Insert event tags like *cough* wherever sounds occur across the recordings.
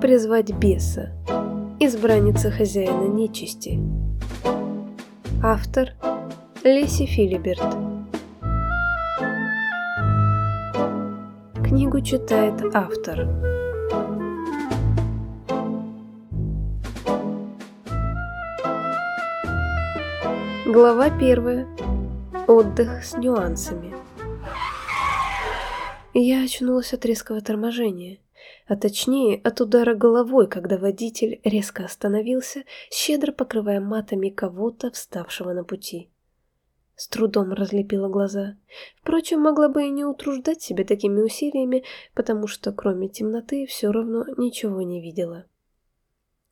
Призвать беса? Избранница хозяина нечисти. Автор Леси Филиберт. Книгу читает автор. Глава первая. Отдых с нюансами. Я очнулась от резкого торможения, а точнее от удара головой, когда водитель резко остановился, щедро покрывая матами кого-то, вставшего на пути. С трудом разлепила глаза. Впрочем, могла бы и не утруждать себя такими усилиями, потому что кроме темноты все равно ничего не видела.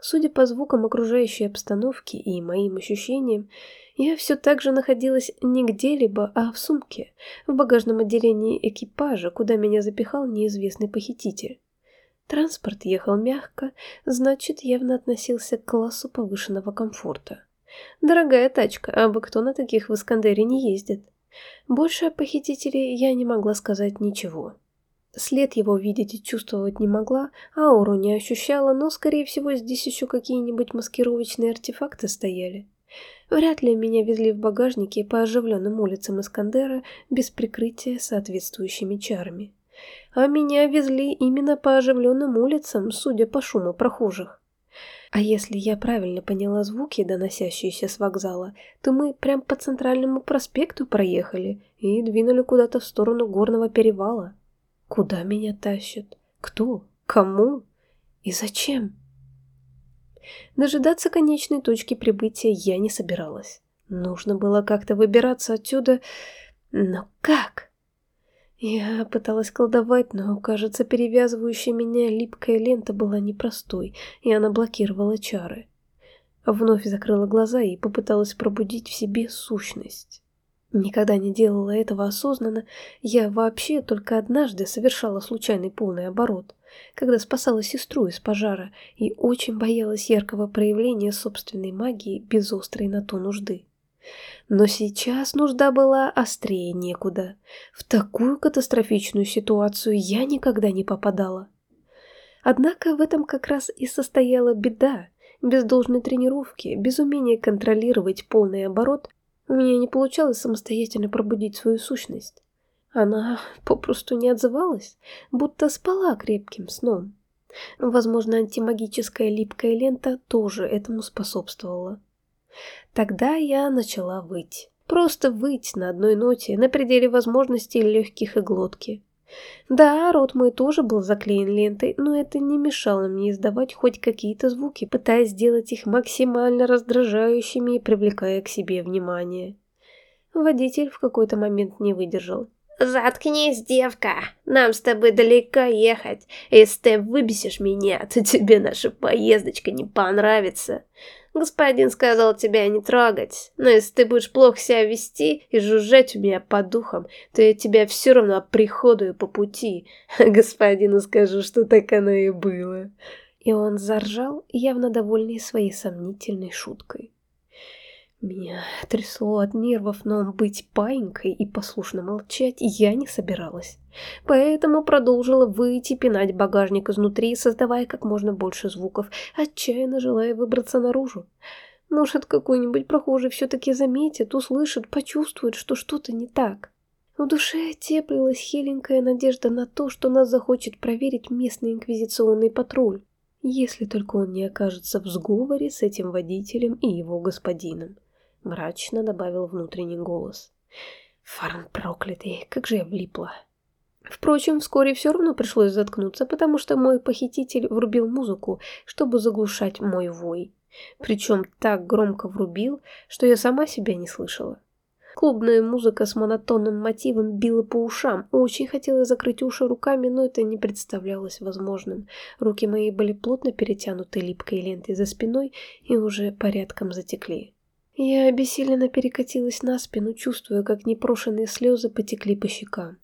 Судя по звукам окружающей обстановки и моим ощущениям, я все так же находилась не где-либо, а в сумке, в багажном отделении экипажа, куда меня запихал неизвестный похититель. Транспорт ехал мягко, значит, явно относился к классу повышенного комфорта. Дорогая тачка, а бы кто на таких в Искандере не ездит. Больше о похитителе я не могла сказать ничего. След его видеть и чувствовать не могла, ауру не ощущала, но, скорее всего, здесь еще какие-нибудь маскировочные артефакты стояли. Вряд ли меня везли в багажнике по оживленным улицам Искандера без прикрытия соответствующими чарами. А меня везли именно по оживленным улицам, судя по шуму прохожих. А если я правильно поняла звуки, доносящиеся с вокзала, то мы прям по центральному проспекту проехали и двинули куда-то в сторону горного перевала. Куда меня тащат? Кто? Кому? И зачем? Дожидаться конечной точки прибытия я не собиралась. Нужно было как-то выбираться отсюда. Но как? Я пыталась колдовать, но, кажется, перевязывающая меня липкая лента была непростой, и она блокировала чары. Вновь закрыла глаза и попыталась пробудить в себе сущность. Никогда не делала этого осознанно, я вообще только однажды совершала случайный полный оборот, когда спасала сестру из пожара и очень боялась яркого проявления собственной магии без острой на то нужды. Но сейчас нужда была острее некуда. В такую катастрофичную ситуацию я никогда не попадала. Однако в этом как раз и состояла беда. Без должной тренировки, без умения контролировать полный оборот, у меня не получалось самостоятельно пробудить свою сущность. Она попросту не отзывалась, будто спала крепким сном. Возможно, антимагическая липкая лента тоже этому способствовала. Тогда я начала выть. Просто выть на одной ноте, на пределе возможностей легких и глотки. Да, рот мой тоже был заклеен лентой, но это не мешало мне издавать хоть какие-то звуки, пытаясь сделать их максимально раздражающими и привлекая к себе внимание. Водитель в какой-то момент не выдержал. «Заткнись, девка! Нам с тобой далеко ехать. Если ты выбесишь меня, то тебе наша поездочка не понравится. Господин сказал тебя не трогать, но если ты будешь плохо себя вести и жужжать у меня по духам, то я тебя все равно приходую по пути. *laughs* Господину скажу, что так оно и было». И он заржал, явно довольный своей сомнительной шуткой. Меня трясло от нервов, но быть паинькой и послушно молчать я не собиралась. Поэтому продолжила выйти пинать багажник изнутри, создавая как можно больше звуков, отчаянно желая выбраться наружу. Может, какой-нибудь прохожий все-таки заметит, услышит, почувствует, что что-то не так. В душе теплилась хиленькая надежда на то, что нас захочет проверить местный инквизиционный патруль, если только он не окажется в сговоре с этим водителем и его господином мрачно добавил внутренний голос. Фарн проклятый, как же я влипла. Впрочем, вскоре все равно пришлось заткнуться, потому что мой похититель врубил музыку, чтобы заглушать мой вой. Причем так громко врубил, что я сама себя не слышала. Клубная музыка с монотонным мотивом била по ушам. Очень хотела закрыть уши руками, но это не представлялось возможным. Руки мои были плотно перетянуты липкой лентой за спиной и уже порядком затекли. Я обессиленно перекатилась на спину, чувствуя, как непрошенные слезы потекли по щекам.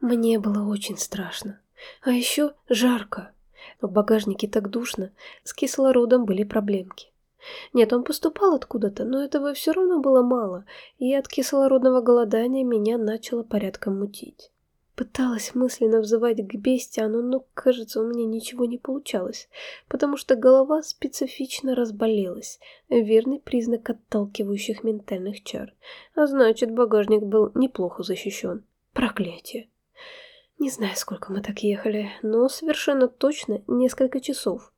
Мне было очень страшно. А еще жарко. В багажнике так душно, с кислородом были проблемки. Нет, он поступал откуда-то, но этого все равно было мало, и от кислородного голодания меня начало порядком мутить. Пыталась мысленно взывать к бестиану, но, кажется, у меня ничего не получалось, потому что голова специфично разболелась, верный признак отталкивающих ментальных чар. А значит, багажник был неплохо защищен. Проклятие. Не знаю, сколько мы так ехали, но совершенно точно несколько часов.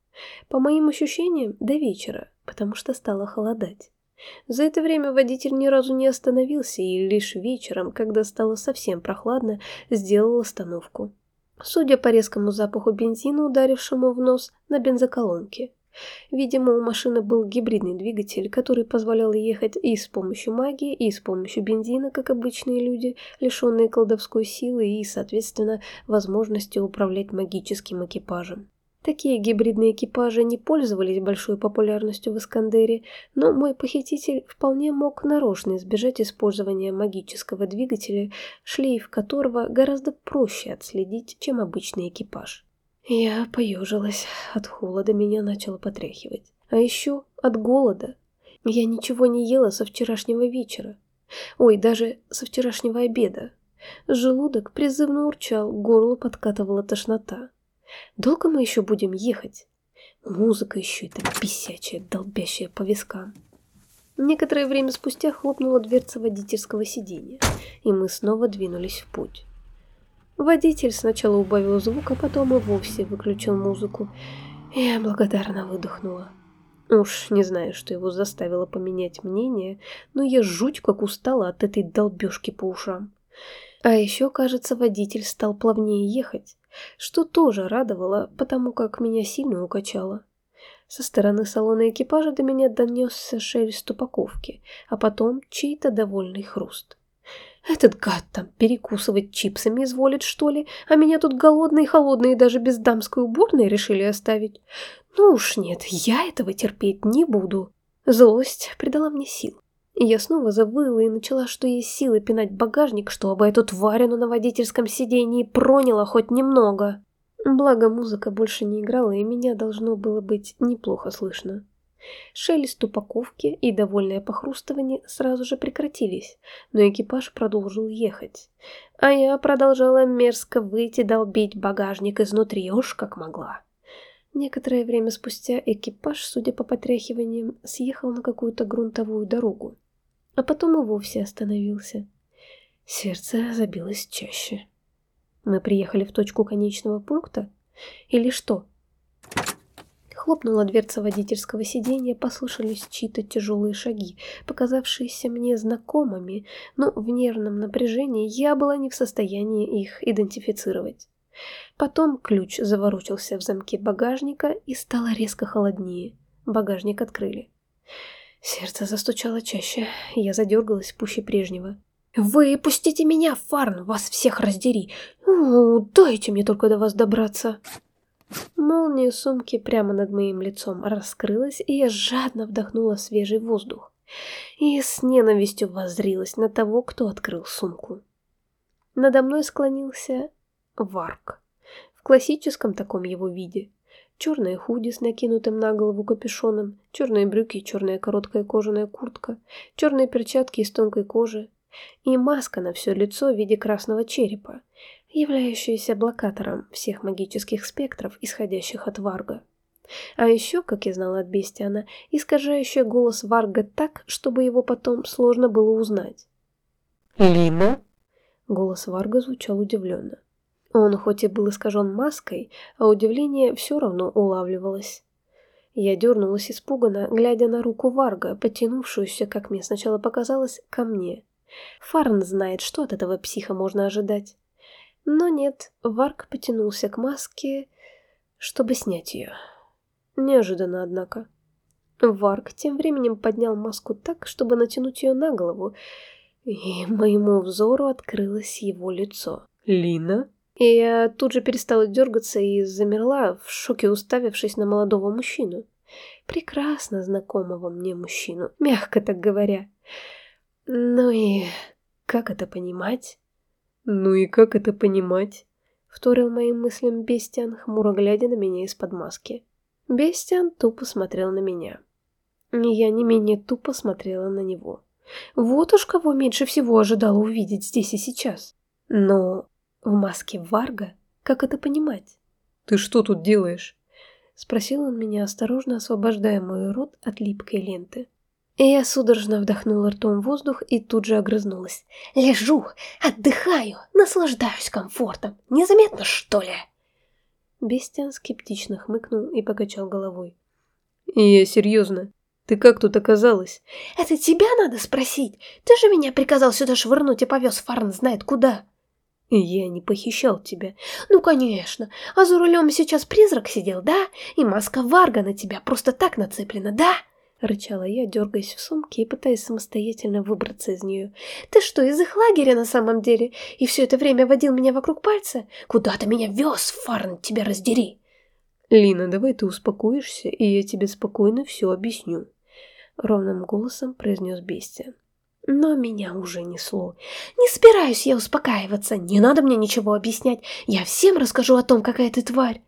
По моим ощущениям, до вечера, потому что стало холодать. За это время водитель ни разу не остановился и лишь вечером, когда стало совсем прохладно, сделал остановку. Судя по резкому запаху бензина, ударившему в нос на бензоколонке. Видимо, у машины был гибридный двигатель, который позволял ехать и с помощью магии, и с помощью бензина, как обычные люди, лишенные колдовской силы и, соответственно, возможности управлять магическим экипажем. Такие гибридные экипажи не пользовались большой популярностью в Искандере, но мой похититель вполне мог нарочно избежать использования магического двигателя, шлейф которого гораздо проще отследить, чем обычный экипаж. Я поежилась, от холода меня начало потряхивать. А еще от голода. Я ничего не ела со вчерашнего вечера. Ой, даже со вчерашнего обеда. Желудок призывно урчал, горло подкатывала тошнота. Долго мы еще будем ехать? Музыка еще эта бесячая, долбящая по вискам. Некоторое время спустя хлопнула дверца водительского сиденья, и мы снова двинулись в путь. Водитель сначала убавил звук, а потом и вовсе выключил музыку. Я благодарно выдохнула. Уж не знаю, что его заставило поменять мнение, но я жуть как устала от этой долбежки по ушам. А еще, кажется, водитель стал плавнее ехать, что тоже радовало, потому как меня сильно укачало. Со стороны салона экипажа до меня донесся шелест упаковки, а потом чей-то довольный хруст. Этот гад там перекусывать чипсами изволит, что ли, а меня тут голодные, холодные даже без дамской уборной решили оставить. Ну уж нет, я этого терпеть не буду. Злость придала мне сил. Я снова завыла и начала, что есть силы пинать багажник, чтобы эту тварину на водительском сидении проняла хоть немного. Благо музыка больше не играла, и меня должно было быть неплохо слышно. Шелест упаковки и довольное похрустывание сразу же прекратились, но экипаж продолжил ехать. А я продолжала мерзко выйти долбить багажник изнутри, уж как могла. Некоторое время спустя экипаж, судя по потряхиваниям, съехал на какую-то грунтовую дорогу а потом и вовсе остановился. Сердце забилось чаще. Мы приехали в точку конечного пункта? Или что? Хлопнула дверца водительского сиденья, послышались чьи-то тяжелые шаги, показавшиеся мне знакомыми, но в нервном напряжении я была не в состоянии их идентифицировать. Потом ключ заворочился в замке багажника и стало резко холоднее. Багажник открыли. Сердце застучало чаще, я задергалась пуще прежнего. «Вы пустите меня, Фарн, вас всех раздери! У, дайте мне только до вас добраться!» Молния сумки прямо над моим лицом раскрылась, и я жадно вдохнула свежий воздух. И с ненавистью воззрилась на того, кто открыл сумку. Надо мной склонился Варк. В классическом таком его виде. Черные худи с накинутым на голову капюшоном, черные брюки и черная короткая кожаная куртка, черные перчатки из тонкой кожи и маска на все лицо в виде красного черепа, являющаяся блокатором всех магических спектров, исходящих от Варга. А еще, как я знала от Бестиана, искажающая голос Варга так, чтобы его потом сложно было узнать. «Лина?» Голос Варга звучал удивленно. Он хоть и был искажен маской, а удивление все равно улавливалось. Я дернулась испуганно, глядя на руку Варга, потянувшуюся, как мне сначала показалось, ко мне. Фарн знает, что от этого психа можно ожидать. Но нет, Варг потянулся к маске, чтобы снять ее. Неожиданно, однако. Варг тем временем поднял маску так, чтобы натянуть ее на голову, и моему взору открылось его лицо. «Лина?» И я тут же перестала дергаться и замерла, в шоке уставившись на молодого мужчину. Прекрасно знакомого мне мужчину, мягко так говоря. Ну и как это понимать? Ну и как это понимать? Вторил моим мыслям Бестиан, хмуро глядя на меня из-под маски. Бестиан тупо смотрел на меня. И я не менее тупо смотрела на него. Вот уж кого меньше всего ожидала увидеть здесь и сейчас. Но В маске Варга? Как это понимать? «Ты что тут делаешь?» Спросил он меня, осторожно освобождая мой рот от липкой ленты. И я судорожно вдохнула ртом воздух и тут же огрызнулась. «Лежу, отдыхаю, наслаждаюсь комфортом. Незаметно, что ли?» Бестиан скептично хмыкнул и покачал головой. Я серьезно. Ты как тут оказалась? Это тебя надо спросить. Ты же меня приказал сюда швырнуть и повез Фарн знает куда. Я не похищал тебя. Ну, конечно. А за рулем сейчас призрак сидел, да? И маска Варга на тебя просто так нацеплена, да? Рычала я, дергаясь в сумке и пытаясь самостоятельно выбраться из нее. «Ты что, из их лагеря на самом деле? И все это время водил меня вокруг пальца? Куда ты меня вез, Фарн, тебя раздери!» «Лина, давай ты успокоишься, и я тебе спокойно все объясню», — ровным голосом произнес Бестия. Но меня уже несло. «Не собираюсь я успокаиваться, не надо мне ничего объяснять, я всем расскажу о том, какая ты тварь!»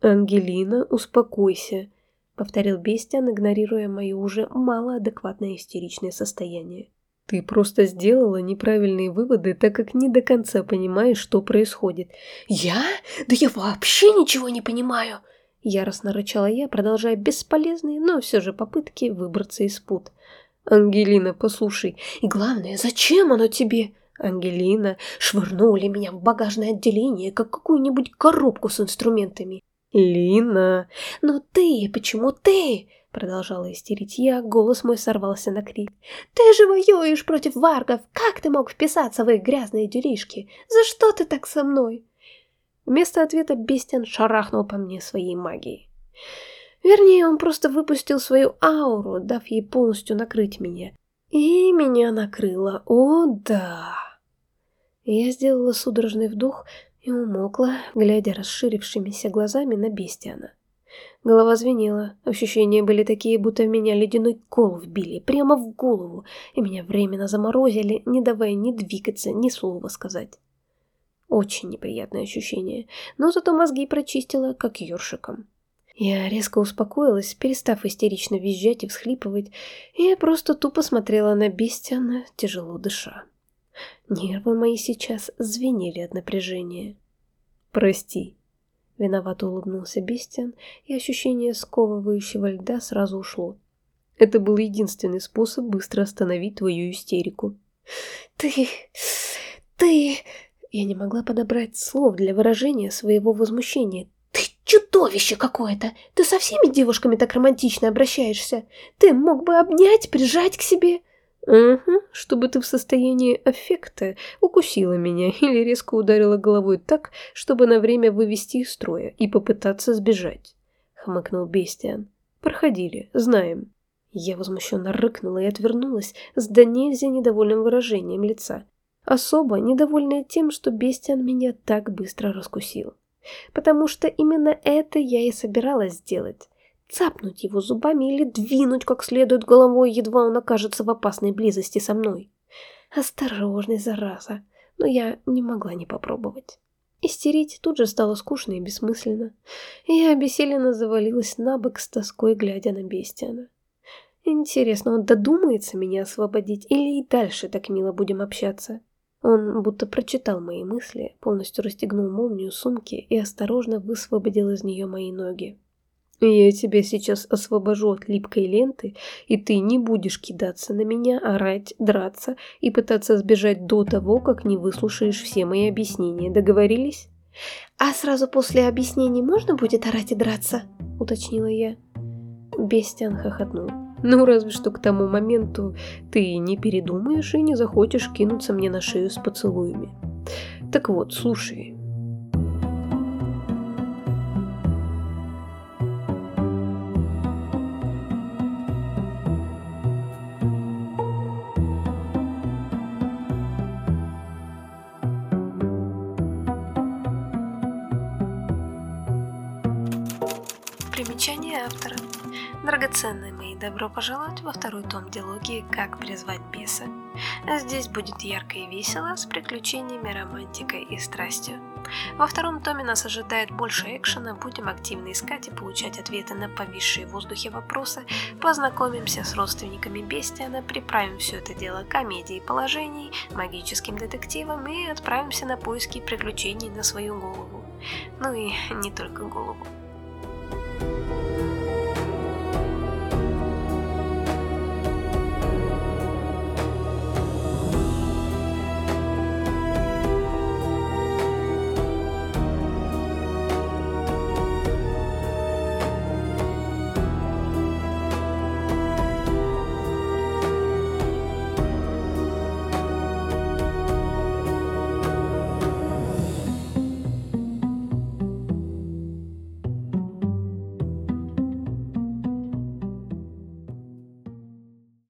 «Ангелина, успокойся», — повторил Бестиан, игнорируя мое уже малоадекватное истеричное состояние. «Ты просто сделала неправильные выводы, так как не до конца понимаешь, что происходит». «Я? Да я вообще ничего не понимаю!» Яростно рычала я, продолжая бесполезные, но все же попытки выбраться из пут. «Ангелина, послушай, и главное, зачем оно тебе?» «Ангелина, швырнули меня в багажное отделение, как какую-нибудь коробку с инструментами». «Лина!» «Но ты, почему ты?» Продолжала истерить я, голос мой сорвался на крик. «Ты же воюешь против варгов! Как ты мог вписаться в их грязные делишки? За что ты так со мной?» Вместо ответа Бестиан шарахнул по мне своей магией. Вернее, он просто выпустил свою ауру, дав ей полностью накрыть меня. И меня накрыло. О, да! Я сделала судорожный вдох и умолкла, глядя расширившимися глазами на Бестиана. Голова звенела, ощущения были такие, будто в меня ледяной кол вбили, прямо в голову, и меня временно заморозили, не давая ни двигаться, ни слова сказать. Очень неприятное ощущение, но зато мозги прочистила, как ёршиком. Я резко успокоилась, перестав истерично визжать и всхлипывать, и просто тупо смотрела на Бестиана, тяжело дыша. Нервы мои сейчас звенели от напряжения. «Прости», — виновато улыбнулся Бестиан, и ощущение сковывающего льда сразу ушло. «Это был единственный способ быстро остановить твою истерику». «Ты... ты...» Я не могла подобрать слов для выражения своего возмущения. «Ты чудовище какое-то! Ты со всеми девушками так романтично обращаешься! Ты мог бы обнять, прижать к себе!» «Угу, чтобы ты в состоянии аффекта укусила меня *laughs* или резко ударила головой так, чтобы на время вывести из строя и попытаться сбежать», — хмыкнул Бестиан. «Проходили, знаем». Я возмущенно рыкнула и отвернулась с до нельзя недовольным выражением лица особо недовольная тем, что Бестиан меня так быстро раскусил. Потому что именно это я и собиралась сделать. Цапнуть его зубами или двинуть как следует головой, едва он окажется в опасной близости со мной. Осторожный, зараза, но я не могла не попробовать. Истерить тут же стало скучно и бессмысленно. Я обессиленно завалилась на бок с тоской, глядя на Бестиана. Интересно, он додумается меня освободить или и дальше так мило будем общаться? Он будто прочитал мои мысли, полностью расстегнул молнию сумки и осторожно высвободил из нее мои ноги. «Я тебя сейчас освобожу от липкой ленты, и ты не будешь кидаться на меня, орать, драться и пытаться сбежать до того, как не выслушаешь все мои объяснения. Договорились?» «А сразу после объяснений можно будет орать и драться?» — уточнила я. Бестиан хохотнул. Ну, разве что к тому моменту ты не передумаешь и не захочешь кинуться мне на шею с поцелуями. Так вот, слушай. Добро пожаловать во второй том диалогии «Как призвать беса». Здесь будет ярко и весело, с приключениями, романтикой и страстью. Во втором томе нас ожидает больше экшена, будем активно искать и получать ответы на повисшие в воздухе вопросы, познакомимся с родственниками Бестиана, приправим все это дело комедией положений, магическим детективом и отправимся на поиски приключений на свою голову. Ну и не только голову.